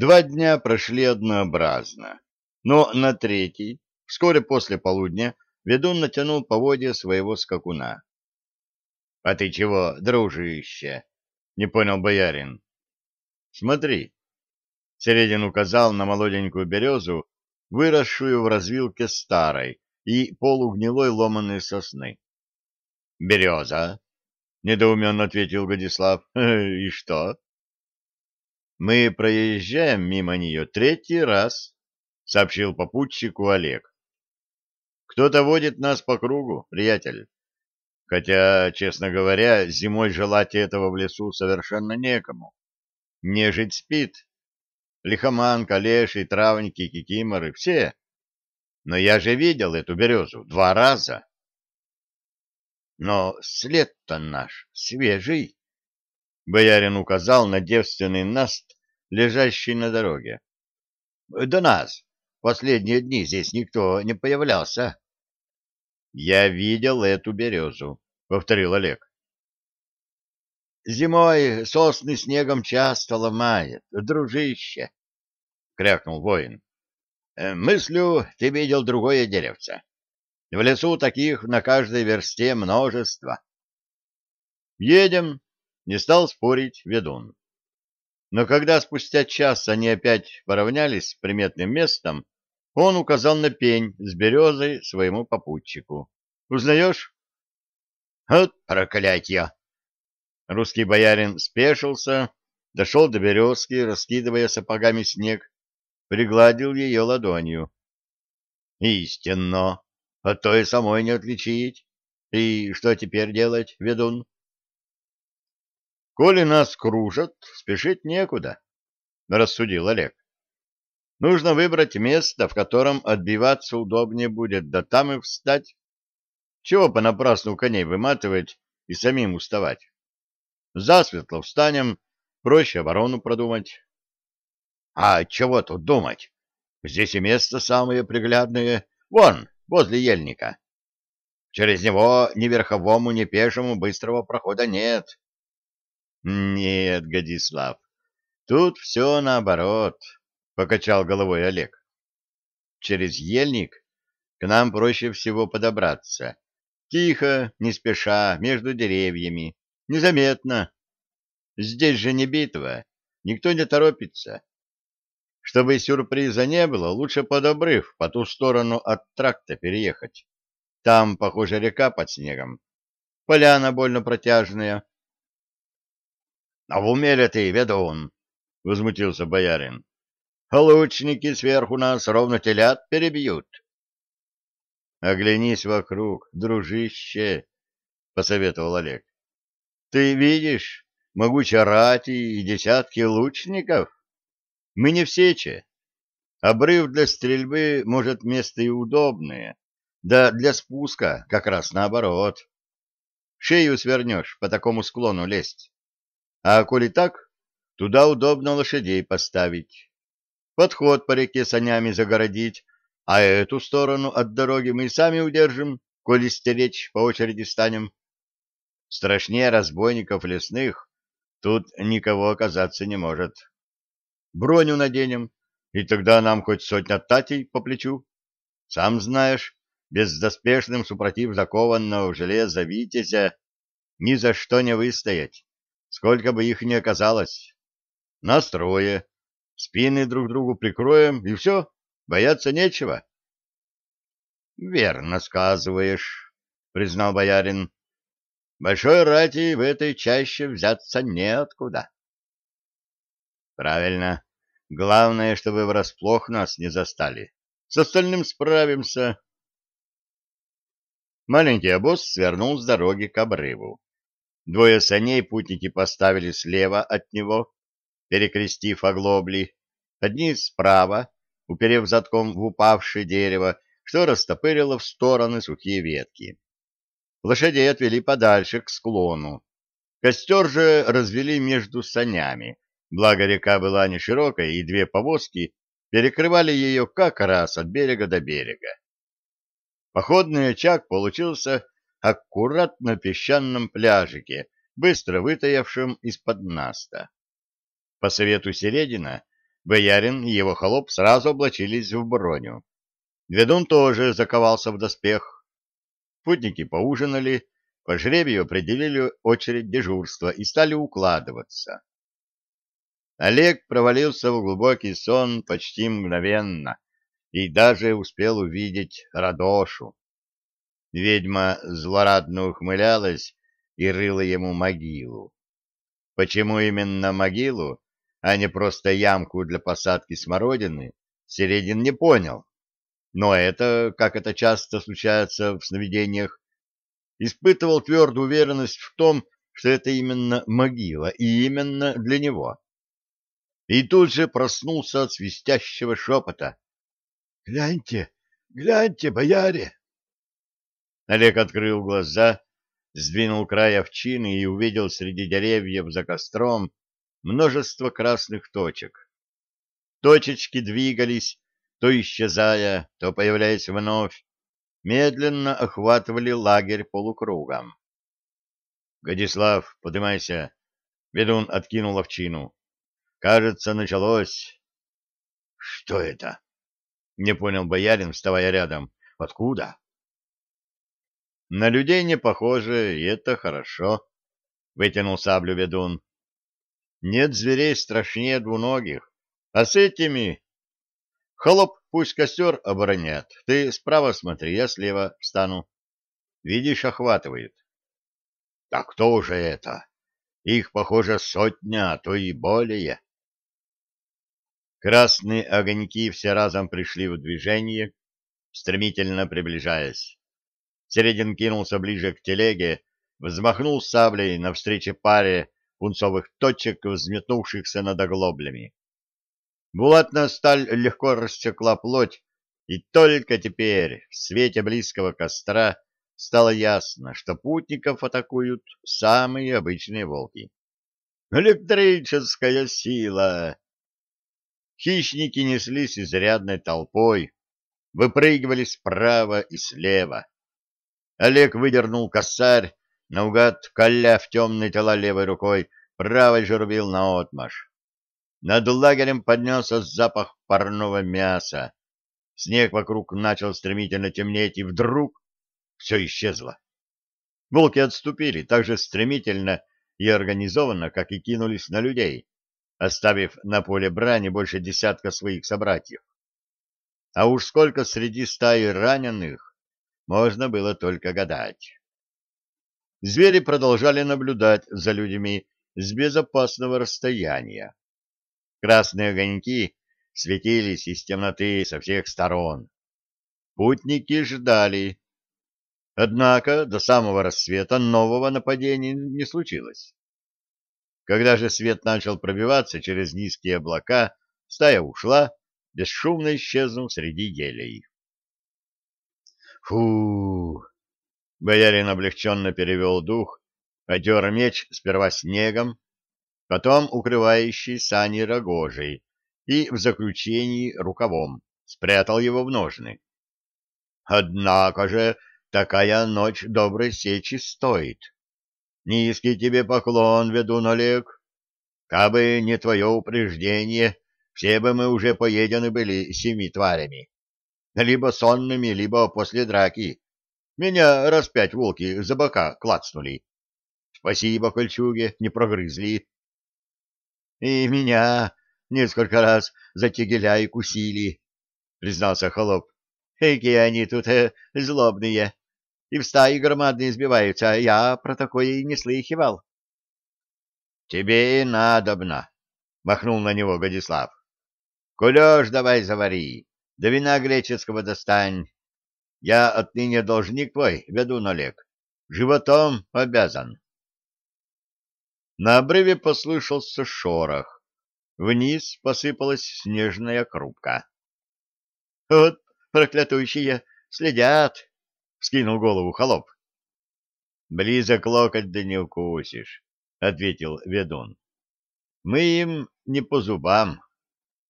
Два дня прошли однообразно, но на третий, вскоре после полудня, ведун натянул поводья своего скакуна. — А ты чего, дружище? — не понял боярин. — Смотри. Середин указал на молоденькую березу, выросшую в развилке старой и полугнилой ломаной сосны. — Береза, — недоуменно ответил Годислав. — И что? Мы проезжаем мимо нее третий раз, — сообщил попутчику Олег. Кто-то водит нас по кругу, приятель. Хотя, честно говоря, зимой желать этого в лесу совершенно некому. Нежить спит. Лихоманка, леший, травники, кикиморы — все. Но я же видел эту березу два раза. Но след-то наш свежий. Боярин указал на девственный наст, лежащий на дороге. — До нас. Последние дни здесь никто не появлялся. — Я видел эту березу, — повторил Олег. — Зимой сосны снегом часто ломает, дружище, — крякнул воин. «Э, — Мыслю, ты видел другое деревце. В лесу таких на каждой версте множество. — Едем, не стал спорить ведун. Но когда спустя час они опять поравнялись с приметным местом, он указал на пень с березой своему попутчику. «Узнаешь?» «Вот проклятье!» Русский боярин спешился, дошел до березки, раскидывая сапогами снег, пригладил ее ладонью. «Истинно! А то и самой не отличить. И что теперь делать, ведун?» Коли нас кружат, спешить некуда, — рассудил Олег. Нужно выбрать место, в котором отбиваться удобнее будет, да там и встать. Чего понапрасну коней выматывать и самим уставать? Засветло встанем, проще оборону продумать. А чего тут думать? Здесь и место самое приглядное. Вон, возле ельника. Через него ни верховому, ни пешему быстрого прохода нет. Нет, Годислав, тут все наоборот, покачал головой Олег. Через ельник к нам проще всего подобраться. Тихо, не спеша, между деревьями, незаметно. Здесь же не битва, никто не торопится. Чтобы сюрприза не было, лучше под обрыв, по ту сторону от тракта переехать. Там, похоже, река под снегом. Поляна больно протяжная, — А в уме ты, ведун? — возмутился боярин. — Лучники сверху нас ровно телят перебьют. — Оглянись вокруг, дружище, — посоветовал Олег. — Ты видишь могучие рати и десятки лучников? Мы не в сече. Обрыв для стрельбы, может, место и удобное, да для спуска как раз наоборот. Шею свернешь по такому склону лезть. А коли так, туда удобно лошадей поставить. Подход по реке санями загородить, а эту сторону от дороги мы сами удержим, коли стеречь по очереди станем. Страшнее разбойников лесных тут никого оказаться не может. Броню наденем, и тогда нам хоть сотня татей по плечу. Сам знаешь, бездоспешным супротив закованного в железо витязя ни за что не выстоять сколько бы их ни оказалось. Настроя, спины друг другу прикроем, и все, бояться нечего. — Верно сказываешь, — признал боярин. — Большой рати в этой чаще взяться неоткуда. — Правильно. Главное, чтобы врасплох нас не застали. С остальным справимся. Маленький обоз свернул с дороги к обрыву. Двое саней путники поставили слева от него, перекрестив оглобли, одни справа, уперев задком в упавшее дерево, что растопырило в стороны сухие ветки. Лошадей отвели подальше, к склону. Костер же развели между санями, благо река была не широкая, и две повозки перекрывали ее как раз от берега до берега. Походный очаг получился аккурат на песчаном пляжике, быстро вытаявшем из-под наста. По совету Середина, Боярин и его холоп сразу облачились в броню. Ведун тоже заковался в доспех. Путники поужинали, по жребию определили очередь дежурства и стали укладываться. Олег провалился в глубокий сон почти мгновенно и даже успел увидеть Радошу. Ведьма злорадно ухмылялась и рыла ему могилу. Почему именно могилу, а не просто ямку для посадки смородины, Середин не понял. Но это, как это часто случается в сновидениях, испытывал твердую уверенность в том, что это именно могила, и именно для него. И тут же проснулся от свистящего шепота. — Гляньте, гляньте, бояре! Олег открыл глаза, сдвинул край овчины и увидел среди деревьев за костром множество красных точек. Точечки двигались, то исчезая, то появляясь вновь, медленно охватывали лагерь полукругом. — Годислав, подымайся! — ведун откинул овчину. — Кажется, началось. — Что это? — не понял боярин, вставая рядом. — Откуда? — На людей не похоже, и это хорошо, — вытянул саблю ведун. — Нет зверей страшнее двуногих, а с этими... Холоп пусть костер оборонят. Ты справа смотри, я слева встану. Видишь, охватывает. — Так кто же это? Их, похоже, сотня, а то и более. Красные огоньки все разом пришли в движение, стремительно приближаясь. Середин кинулся ближе к телеге, взмахнул саблей навстречу паре пунцовых точек, взметнувшихся над оглоблями. Булатная сталь легко рассекла плоть, и только теперь, в свете близкого костра, стало ясно, что путников атакуют самые обычные волки. Электрическая сила! Хищники неслись изрядной толпой, выпрыгивали справа и слева. Олег выдернул косарь, наугад коля в темные тела левой рукой, правой же рубил наотмашь. Над лагерем поднялся запах парного мяса. Снег вокруг начал стремительно темнеть, и вдруг все исчезло. Волки отступили так же стремительно и организованно, как и кинулись на людей, оставив на поле брани больше десятка своих собратьев. А уж сколько среди стаи раненых, можно было только гадать. Звери продолжали наблюдать за людьми с безопасного расстояния. Красные огоньки светились из темноты со всех сторон. Путники ждали. Однако до самого рассвета нового нападения не случилось. Когда же свет начал пробиваться через низкие облака, стая ушла, бесшумно исчезнув среди елей. Фу! Боярин облегченно перевел дух, отер меч сперва снегом, потом укрывающий сани рогожей и в заключении рукавом спрятал его в ножны. Однако же такая ночь доброй сечи стоит. Низкий тебе поклон, ведун Олег. Кабы не твое упреждение, все бы мы уже поедены были семи тварями либо сонными, либо после драки. Меня раз пять волки за бока клацнули. Спасибо, кольчуге, не прогрызли. И меня несколько раз за тегеля и кусили, признался холоп. Какие они тут э, злобные. И в стаи громадные сбиваются, а я про такое и не слыхивал. — Тебе и надобно, — махнул на него Годислав. — Кулеш давай завари. Да вина греческого достань. Я отныне должник твой, ведун Олег. Животом обязан. На обрыве послышался шорох. Вниз посыпалась снежная крупка. — Вот проклятующие следят! — вскинул голову холоп. — Близок локоть да не укусишь, — ответил ведун. — Мы им не по зубам.